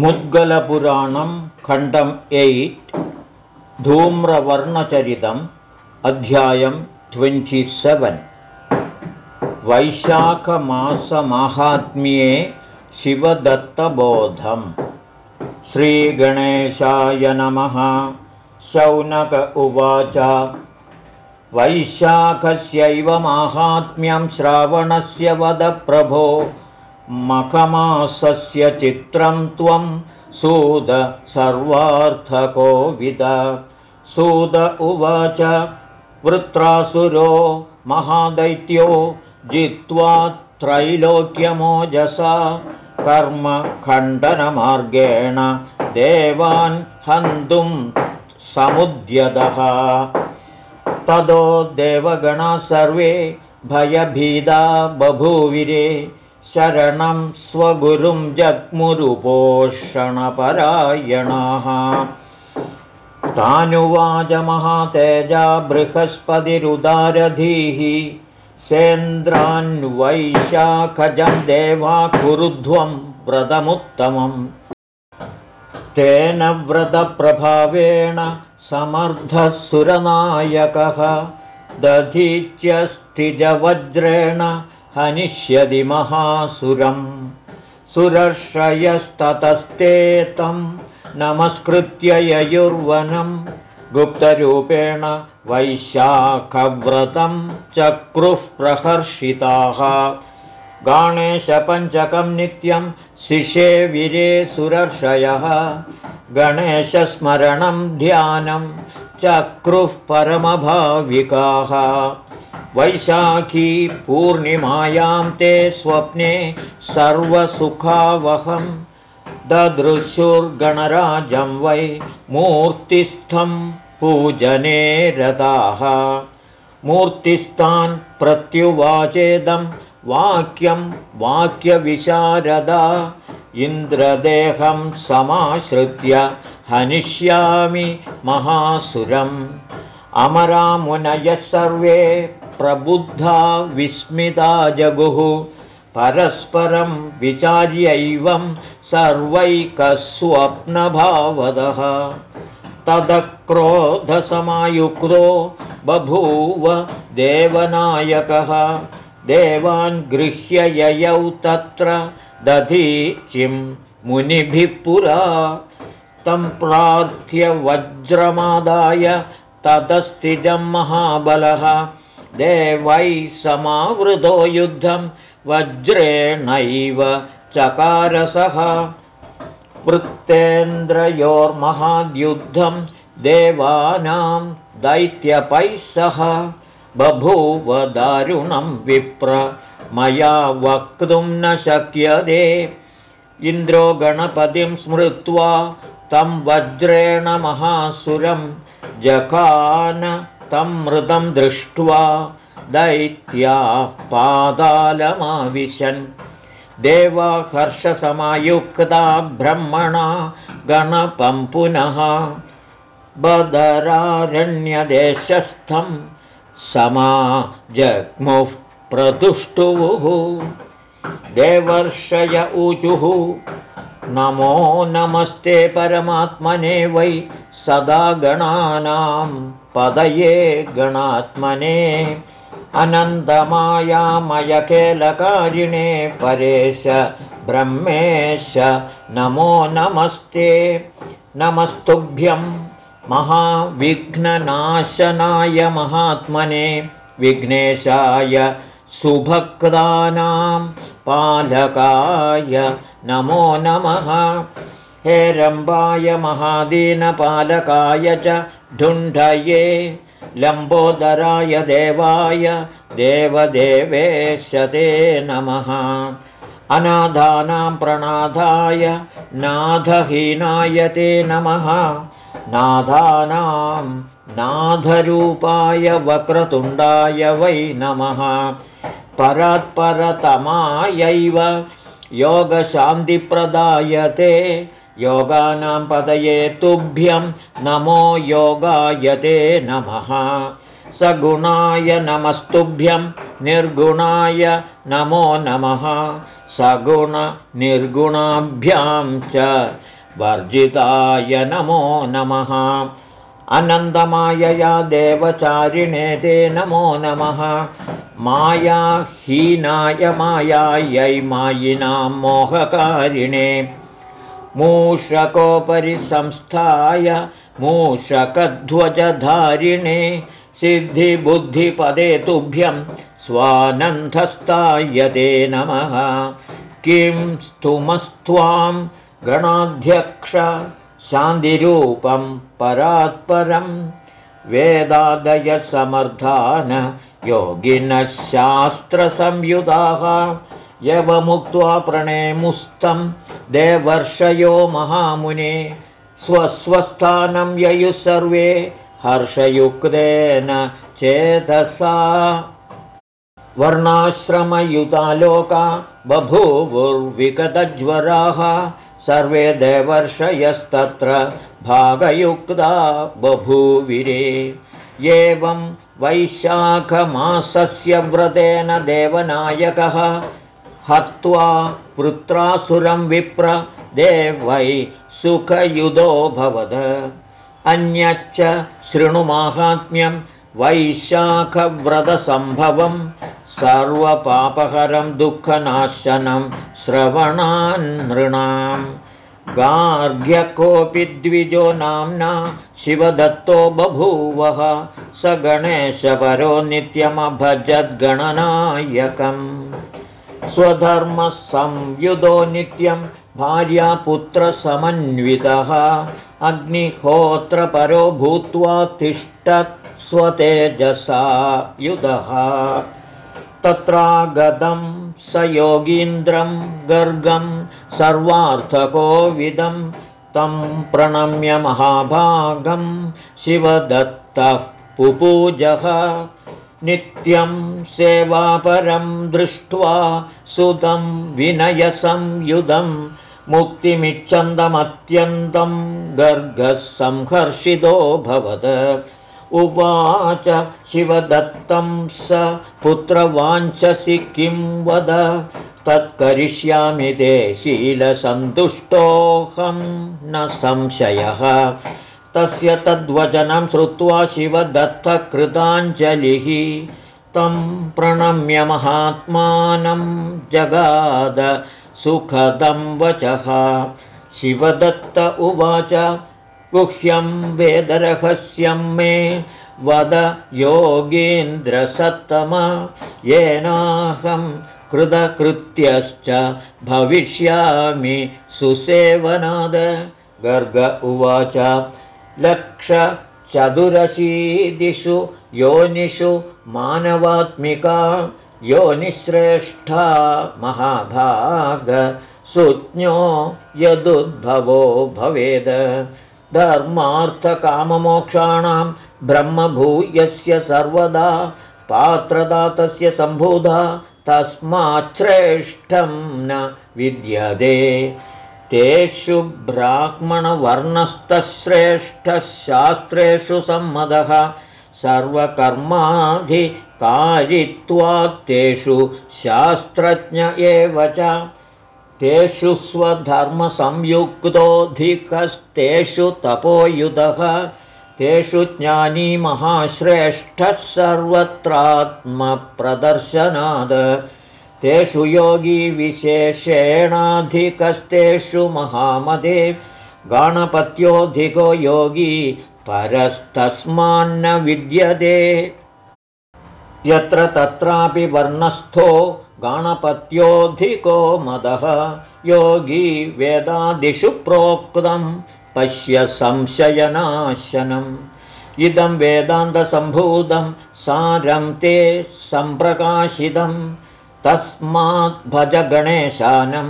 मुद्गलपुराणं खण्डम् एय्ट् धूम्रवर्णचरितम् अध्यायं ट्वेण्टिसेवेन्। वैशाखमासमाहात्म्ये शिवदत्तबोधम्। श्रीगणेशाय नमः। शौनक उवाच। वैशाखस्यैव माहात्म्यं श्रावणस्य वदप्रभो मखमासस्य चित्रं त्वं सुद सर्वार्थकोविद। सुद उवाच वृत्रासुरो महादैत्यो जित्वा त्रैलोक्यमोजसा। कर्मखण्डनमार्गेण देवान् हन्तुं समुद्यतः। तदो देवगणा सर्वे भयभीदा बभूविरे शरणं स्वगुरुं जग्मुरुपोषणपरायणाः। तानुवाचमहातेजा बृहस्पतिरुदारधीः सेन्द्रान्वैशाखजं देवा कुरुध्वं व्रतमुत्तमम्। तेन व्रतप्रभावेण समर्थः सुरनायकः दधीच्यस्थिजवज्रेण हनिष्यति महासुरम्। सुरश्रयस्ततस्ते तं नमस्कृत्य ययुर्वनं गुप्तरूपेण वैशाखव्रतं चक्रुः प्रहर्षिताः। गणेशपञ्चकं नित्यं शिशे विरे सुरर्षयः। गणेशस्मरणं ध्यानं चक्रुः परमभाविकाः वैशाखी पूर्णिमायां ते स्वप्ने सर्वसुखावहं ददृशुर्गणराजं वै मूर्तिस्थं पूजने रताः। मूर्तिस्थान् प्रत्युवाचेदं वाक्यं वाक्यविशारदा इन्द्रदेहं समाश्रित्य हनिष्यामि महासुरम्। अमरामुनयः सर्वे प्रबुद्धा विस्मिता जगुः। परस्परं विचार्यैवं सर्वैकस्वप्नभावदः। तदक्रोधसमायुक्तो बभूव देवनायकः। देवान् गृह्य ययौ तत्र दधीचिं मुनिभिः पुरा। तं प्रार्थ्य वज्रमादाय ततस्थिजं महाबलः देवैः समावृतो युद्धं वज्रेणैव चकारसः। वृत्तेन्द्रयोर्महाद्युद्धं देवानां दैत्यपैः सह बभूव दारुणं विप्र मया वक्तुं न शक्यते। इन्द्रो गणपतिं स्मृत्वा तं वज्रेण महासुरं जखान तं मृतं दृष्ट्वा दैत्या पादालमाविशन्। देवाकर्षसमायुक्ता ब्रह्मणा गणपं पुनः बदरारण्यदेशस्थं समा जग्मुः प्रतुष्टुवुः देवर्षय ऊचुः नमो नमस्ते परमात्मने वै सदा गणानां पदये गणात्मने अनन्दमायामयकेलकारिणे परेश ब्रह्मेश नमो नमस्ते। नमस्तुभ्यं महाविघ्ननाशनाय महात्मने विघ्नेशाय सुभक्तानां पालकाय नमो नमः। हेरम्बाय महादीनपालकाय च ढुण्ढये लम्बोदराय देवाय देवदेवेश ते नमः। अनाधानां प्रणाधाय नाथहीनाय ते नमः। नाथानां नाथरूपाय वक्रतुण्डाय वै नमः। परात्परतमायैव योगशान्तिप्रदायते योगानां पदये तुभ्यं नमो योगायते नमः। सगुणाय नमस्तुभ्यं निर्गुणाय नमो नमः। सगुणनिर्गुणाभ्यां च वर्जिताय नमो नमः। अनन्दमायया देवचारिणे ते नमो नमः। मायाहीनाय मायायै मायिनां मोहकारिणे मूषकोपरि संस्थाय मूषकध्वजधारिणे सिद्धिबुद्धिपदे तुभ्यं स्वानन्दस्तायते नमः। किं स्तुमस्त्वां गणाध्यक्ष शान्तिरूपं परात्परं वेदादयसमर्थान योगिनः शास्त्रसंयुताः यवमुक्त्वा प्रणेमुस्तं देवर्षयो महामुने स्वस्वस्थानं ययुः सर्वे हर्षयुक्तेन चेतसा। वर्णाश्रमयुता लोका बभूवुर्विगतज्वराः सर्वे देवर्षयस्तत्र भागयुक्ता बभूविरे। एवं वैशाखमासस्य व्रतेन देवनायकः हत्वा पुत्रासुरं विप्र देवै सुखयुधोऽभवद अन्यच्च शृणुमाहात्म्यं वैशाखव्रतसम्भवं सर्वपापहरं दुःखनाशनं श्रवणान्नृणाम् गार्ग्यकोऽपि द्विजो नाम्ना शिवदत्तो बभूवः स गणेशपरो नित्यमभजद्गणनायकम् स्वधर्मसंयुधो नित्यं भार्यापुत्रसमन्वितः अग्निहोत्रपरो भूत्वा तिष्ठत् स्वतेजसा युधः। तत्रागतं स योगीन्द्रं गर्गं सर्वार्थकोविदं तं प्रणम्य महाभागं शिवदत्तः पुपूजः। नित्यं सेवापरं दृष्ट्वा सुतं विनयसंयुधं मुक्तिमिच्छन्दमत्यन्तं गर्गः संहर्षितोऽभवत् उवाच शिवदत्तं स पुत्रवाञ्छसि किं वद? तत्करिष्यामि ते शीलसन्तुष्टोऽहं न संशयः। तस्य तद्वचनं श्रुत्वा शिवदत्तकृताञ्जलिः तं प्रणम्य महात्मानं जगाद सुखदं वचः। शिवदत्त उवाच गुह्यं वेदरहस्यं मे वद योगीन्द्रसत्तम। येनाहं कृतकृत्यश्च भविष्यामि सुसेवनाद। गर्ग उवाच लक्षचतुरशीदिषु योनिषु मानवात्मिका योनिश्रेष्ठा महाभाग सुज्ञो यदुद्भवो भवेद। धर्मार्थकाममोक्षाणां ब्रह्मभूयस्य सर्वदा पात्रदातस्य सम्भुधा तस्माच्छ्रेष्ठं न विद्यते तेषु ब्राह्मणवर्णस्तश्रेष्ठः शास्त्रेषु सम्मतः सर्वकर्माधिकारित्वात्तेषु शास्त्रज्ञ एव च। तेषु स्वधर्मसंयुक्तोऽधिकस्तेषु तपोयुधः। तेषु ज्ञानी महाश्रेष्ठः सर्वत्रात्मप्रदर्शनाद तेषु योगी विशेषेणाधिकस्तेषु महामदे गणपत्योऽधिको योगी परस्तस्मान्न विद्यते यत्र तत्रापि वर्णस्थो गणपत्योऽधिको मदः योगी वेदादिषु प्रोक्तं पश्य संशयनाशनम्। इदं वेदान्तसम्भूतं सारं ते सम्प्रकाशितं तस्मात् भज गणेशानं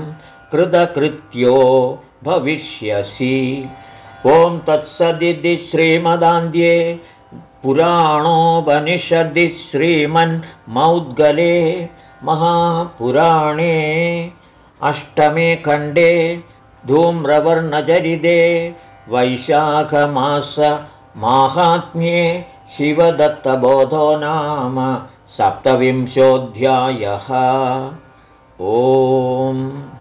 कृतकृत्यो भविष्यसि। ॐ तत्सदिति श्रीमदान्ध्ये पुराणोपनिषदि श्रीमन्मौद्गले महापुराणे अष्टमे खण्डे धूम्रवर्णचरिते वैशाखमास माहात्म्ये शिवदत्तबोधो नाम सप्तविंशोऽध्यायः। ओम्